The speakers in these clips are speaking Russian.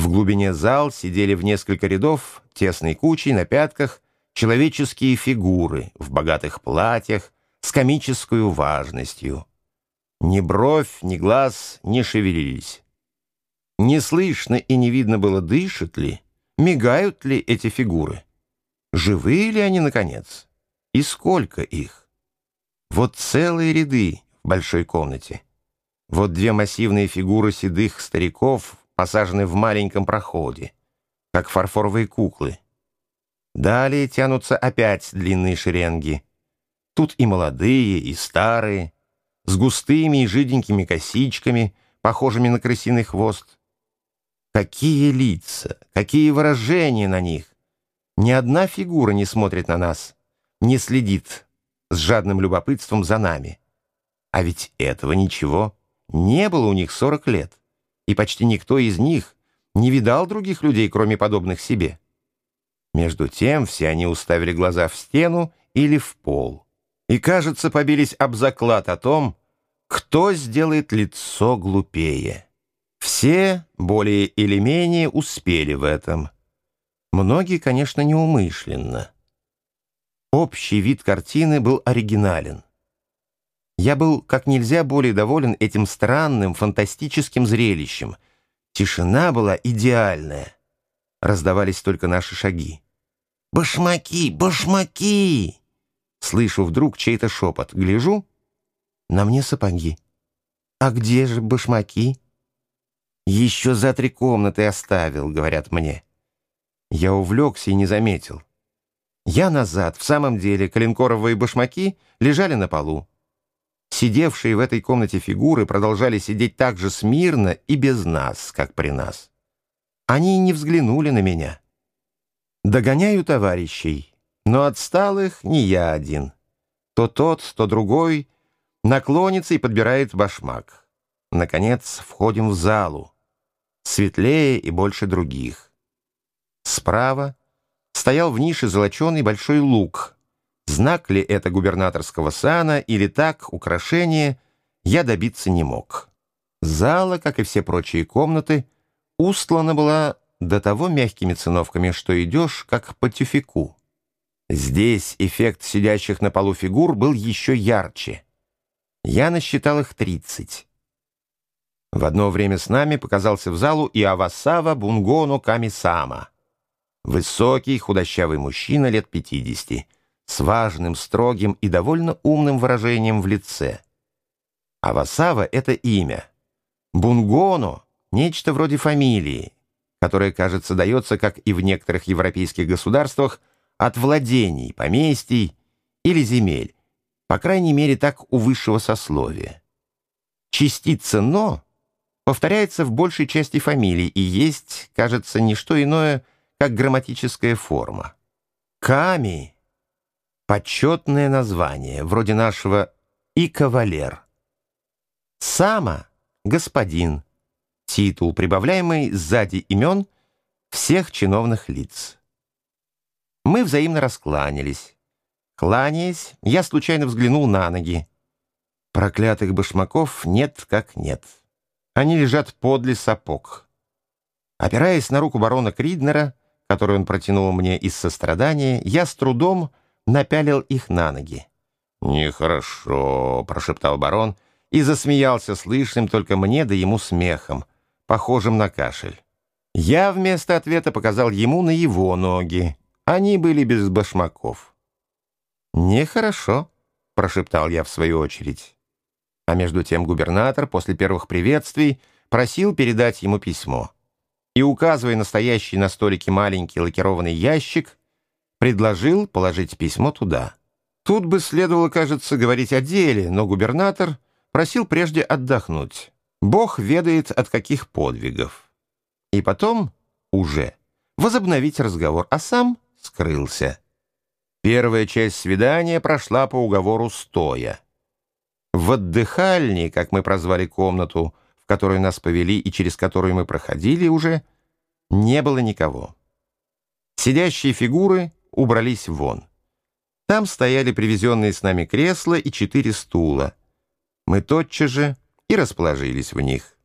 В глубине зал сидели в несколько рядов, тесной кучей, на пятках, человеческие фигуры в богатых платьях с комической важностью. Ни бровь, ни глаз не шевелились. Не слышно и не видно было, дышат ли, мигают ли эти фигуры. Живые ли они, наконец? И сколько их? Вот целые ряды в большой комнате. Вот две массивные фигуры седых стариков посажены в маленьком проходе, как фарфоровые куклы. Далее тянутся опять длинные шеренги. Тут и молодые, и старые, с густыми и жиденькими косичками, похожими на крысиный хвост. Какие лица, какие выражения на них! Ни одна фигура не смотрит на нас, не следит с жадным любопытством за нами. А ведь этого ничего не было у них сорок лет, и почти никто из них не видал других людей, кроме подобных себе. Между тем все они уставили глаза в стену или в пол, и, кажется, побились об заклад о том, кто сделает лицо глупее. Все, более или менее, успели в этом. Многие, конечно, неумышленно. Общий вид картины был оригинален. Я был как нельзя более доволен этим странным, фантастическим зрелищем. Тишина была идеальная. Раздавались только наши шаги. «Башмаки! Башмаки!» Слышу вдруг чей-то шепот. Гляжу. На мне сапоги. «А где же башмаки?» «Еще за три комнаты оставил», — говорят мне. Я увлекся и не заметил. Я назад, в самом деле, коленкоровые башмаки лежали на полу. Сидевшие в этой комнате фигуры продолжали сидеть так же смирно и без нас, как при нас. Они не взглянули на меня. Догоняю товарищей, но отсталых не я один. То тот, то другой наклонится и подбирает башмак. Наконец входим в залу. Светлее и больше других. Справа стоял в нише золоченый большой лук. Знак ли это губернаторского сана или так, украшение, я добиться не мог. Зала, как и все прочие комнаты, устлана была до того мягкими циновками, что идешь, как по тюфику. Здесь эффект сидящих на полу фигур был еще ярче. Я насчитал их тридцать. В одно время с нами показался в залу и Авасава Бунгоно Камисама. Высокий, худощавый мужчина лет пятидесяти, с важным, строгим и довольно умным выражением в лице. Авасава — это имя. Бунгоно — нечто вроде фамилии, которая, кажется, дается, как и в некоторых европейских государствах, от владений, поместий или земель, по крайней мере, так у высшего сословия. Частица «но» повторяется в большей части фамилий и есть, кажется, не что иное, как грамматическая форма. Ками — почетное название, вроде нашего «и кавалер». Сама — господин, титул, прибавляемый сзади имен всех чиновных лиц. Мы взаимно раскланялись. Кланяясь, я случайно взглянул на ноги. Проклятых башмаков нет как нет. Они лежат подле сапог. Опираясь на руку барона Криднера, которую он протянул мне из сострадания, я с трудом напялил их на ноги. «Нехорошо», — прошептал барон и засмеялся слышным только мне да ему смехом, похожим на кашель. Я вместо ответа показал ему на его ноги. Они были без башмаков. «Нехорошо», — прошептал я в свою очередь. А между тем губернатор после первых приветствий просил передать ему письмо и, указывая настоящий на столике маленький лакированный ящик, предложил положить письмо туда. Тут бы следовало, кажется, говорить о деле, но губернатор просил прежде отдохнуть. Бог ведает от каких подвигов. И потом уже возобновить разговор, а сам скрылся. Первая часть свидания прошла по уговору стоя. В отдыхальне, как мы прозвали комнату, которую нас повели и через которую мы проходили уже, не было никого. Сидящие фигуры убрались вон. Там стояли привезенные с нами кресла и четыре стула. Мы тотчас же и расположились в них.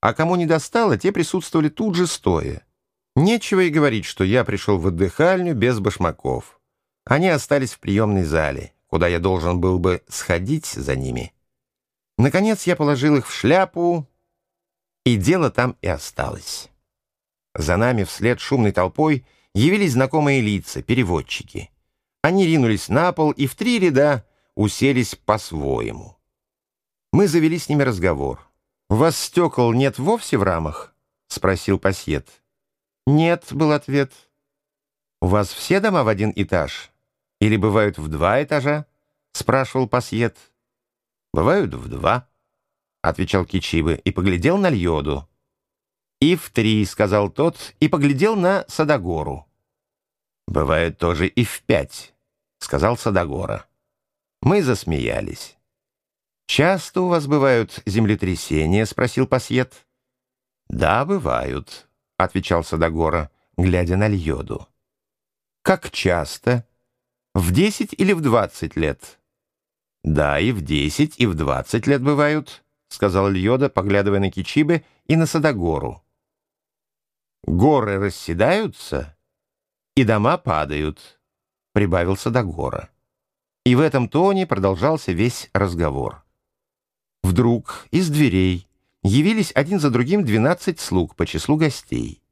а кому не достало, те присутствовали тут же стоя. Нечего и говорить, что я пришел в отдыхальню без башмаков. Они остались в приемной зале, куда я должен был бы сходить за ними. Наконец я положил их в шляпу, и дело там и осталось. За нами вслед шумной толпой явились знакомые лица, переводчики. Они ринулись на пол и в три ряда уселись по-своему. Мы завели с ними разговор. «У вас стекол нет вовсе в рамах?» — спросил пассет. «Нет», — был ответ. «У вас все дома в один этаж? Или бывают в два этажа?» — спрашивал пассет. «Бывают в два», — отвечал Кичибы и поглядел на Льоду. «И в три», — сказал тот, и поглядел на Садогору. «Бывает тоже и в пять», — сказал Садогора. Мы засмеялись. «Часто у вас бывают землетрясения?» — спросил Пасьет. «Да, бывают», — отвечал Садогора, глядя на Льоду. «Как часто? В десять или в двадцать лет?» «Да, и в десять, и в двадцать лет бывают», — сказал Льода, поглядывая на Кичибе и на Садогору. Горы расседаются, и дома падают, — прибавился до гора. И в этом тоне продолжался весь разговор. Вдруг из дверей явились один за другим двенадцать слуг по числу гостей.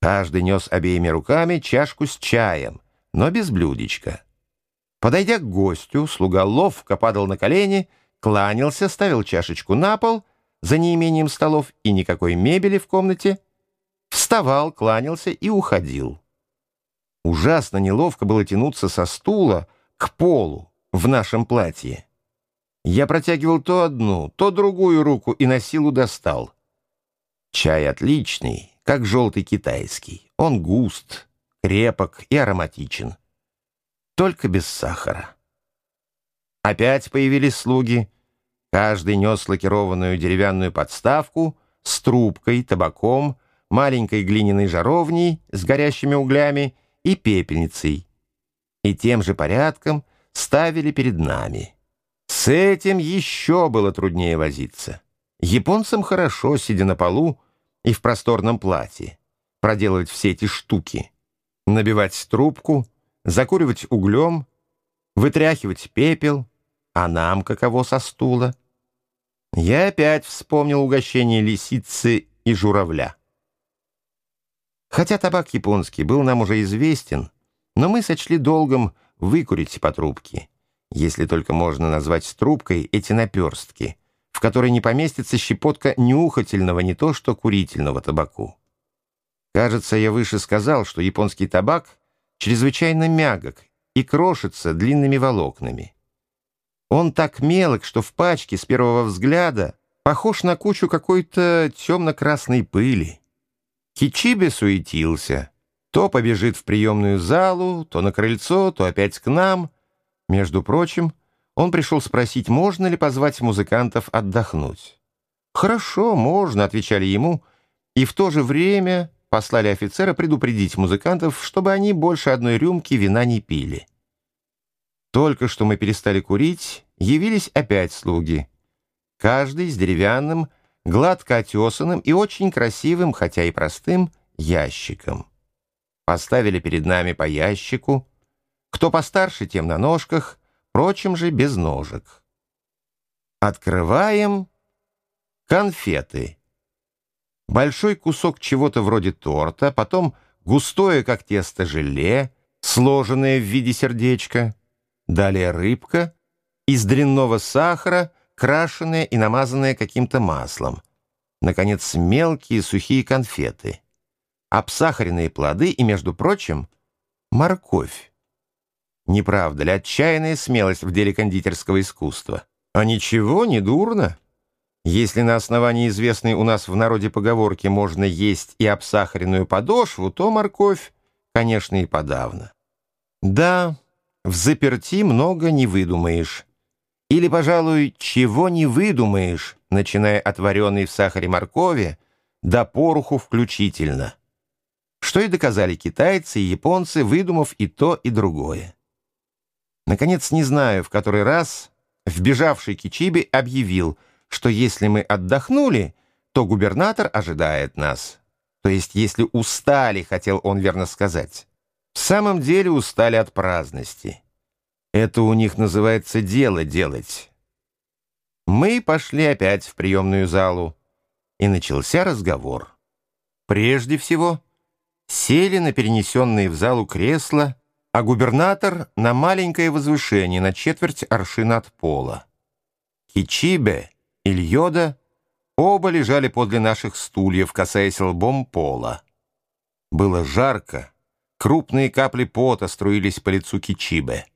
Каждый нес обеими руками чашку с чаем, но без блюдечка. Подойдя к гостю, слуга ловко падал на колени, кланялся, ставил чашечку на пол, за неимением столов и никакой мебели в комнате — вставал, кланялся и уходил. Ужасно неловко было тянуться со стула к полу в нашем платье. Я протягивал то одну, то другую руку и на силу достал. Чай отличный, как желтый китайский. Он густ, крепок и ароматичен. Только без сахара. Опять появились слуги. Каждый нес лакированную деревянную подставку с трубкой, табаком, маленькой глиняной жаровней с горящими углями и пепельницей. И тем же порядком ставили перед нами. С этим еще было труднее возиться. Японцам хорошо, сидя на полу и в просторном платье, проделывать все эти штуки. Набивать трубку, закуривать углем, вытряхивать пепел, а нам каково со стула. Я опять вспомнил угощение лисицы и журавля. Хотя табак японский был нам уже известен, но мы сочли долгом выкурить по трубке, если только можно назвать трубкой эти наперстки, в которой не поместится щепотка нюхательного не то что курительного табаку. Кажется, я выше сказал, что японский табак чрезвычайно мягок и крошится длинными волокнами. Он так мелок, что в пачке с первого взгляда похож на кучу какой-то темно-красной пыли. Кичибе суетился. То побежит в приемную залу, то на крыльцо, то опять к нам. Между прочим, он пришел спросить, можно ли позвать музыкантов отдохнуть. «Хорошо, можно», — отвечали ему, и в то же время послали офицера предупредить музыкантов, чтобы они больше одной рюмки вина не пили. Только что мы перестали курить, явились опять слуги. Каждый с деревянным, гладко отесанным и очень красивым, хотя и простым, ящиком. Поставили перед нами по ящику, кто постарше, тем на ножках, прочим же без ножек. Открываем конфеты. Большой кусок чего-то вроде торта, потом густое, как тесто, желе, сложенное в виде сердечка, далее рыбка, из дрянного сахара — крашеные и намазанные каким-то маслом. Наконец, мелкие сухие конфеты. Обсахаренные плоды и, между прочим, морковь. Не правда ли отчаянная смелость в деле кондитерского искусства? А ничего, не дурно. Если на основании известной у нас в народе поговорки можно есть и обсахаренную подошву, то морковь, конечно, и подавно. Да, в заперти много не выдумаешь. Или, пожалуй, чего не выдумаешь, начиная от вареной в сахаре моркови до поруху включительно. Что и доказали китайцы и японцы, выдумав и то, и другое. Наконец, не знаю, в который раз вбежавший Кичиби объявил, что если мы отдохнули, то губернатор ожидает нас. То есть, если устали, хотел он верно сказать. В самом деле устали от праздности. Это у них называется дело делать. Мы пошли опять в приемную залу, и начался разговор. Прежде всего, сели на перенесенные в залу кресла, а губернатор — на маленькое возвышение на четверть аршина от пола. Кичибе и Льода оба лежали подле наших стульев, касаясь лбом пола. Было жарко, крупные капли пота струились по лицу Кичибе.